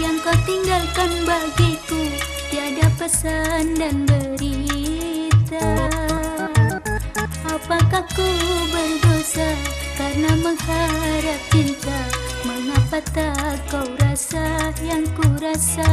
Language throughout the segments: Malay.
yang kau tinggalkan bagiku. Tiada pesan dan berita. Apakah ku berdosa karena mengharap cinta? Mengapa tak kau rasa yang ku rasa?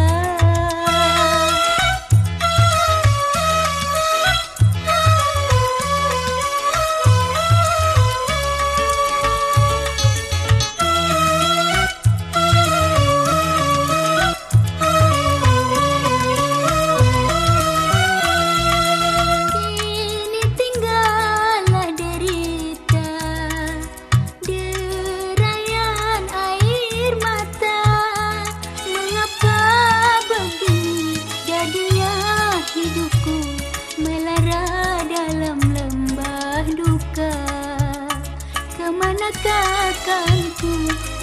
Kemanakah akan ku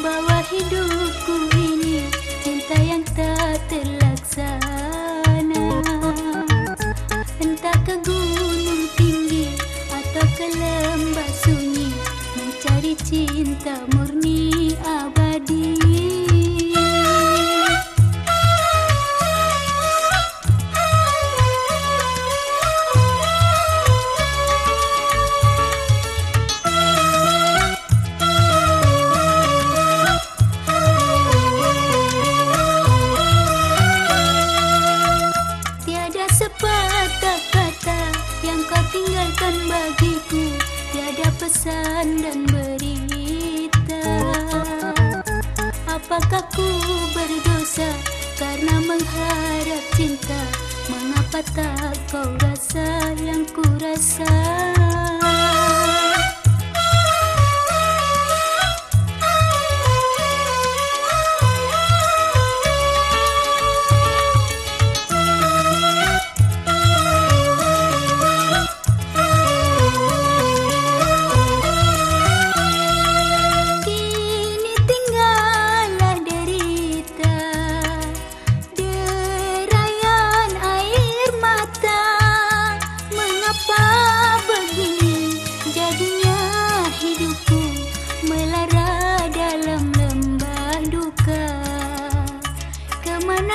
bawa hidupku ini Cinta yang tak terlaksana. Entah ke gunung tinggi atau ke lembah sunyi Mencari cinta murni tinggalkan bagiku tiada pesan dan berita. Apakah ku berdosa karena mengharap cinta? Mengapa tak kau rasa yang ku rasa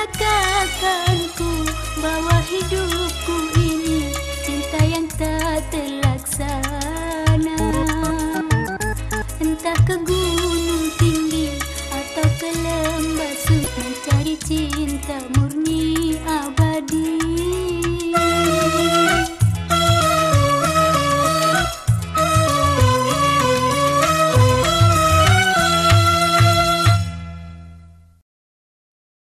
Manakah akan ku bawa hidupku ini